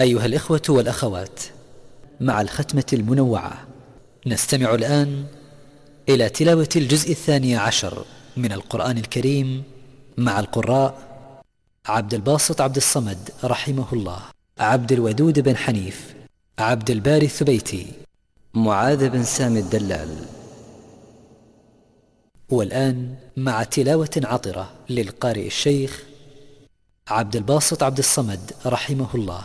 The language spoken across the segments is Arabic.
أيها الإخوة والأخوات مع الختمة المنوعة نستمع الآن إلى تلاوة الجزء الثاني عشر من القرآن الكريم مع القراء عبد الباسط عبد الصمد رحمه الله عبد الودود بن حنيف عبد الباري الثبيتي معاذ بن سامي الدلال. والآن مع تلاوة عطرة للقارئ الشيخ عبد الباسط عبد الصمد رحمه الله.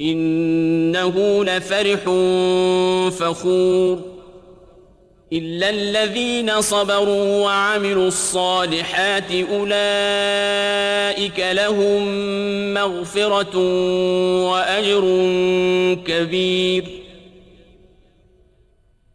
إنه لفرح فخور إلا الذين صبروا وعملوا الصالحات أولئك لهم مغفرة وأجر كبير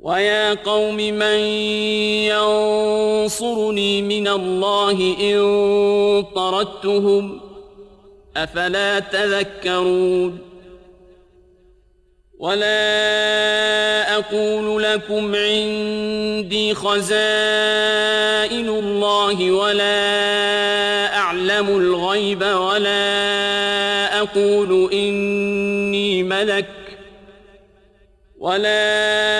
وَيَا قَوْمِ مَنْ يَنْصُرُنِي مِنَ اللَّهِ إِنْ طَرَدْتُهُمْ أَفَلَا تَذَكَّرُونَ وَلَا أَقُولُ لَكُمْ عِنْدِي خَزَائِنُ اللَّهِ وَلَا أَعْلَمُ الْغَيْبَ وَلَا أَقُولُ إِنِّي مَلَكٌ وَلَا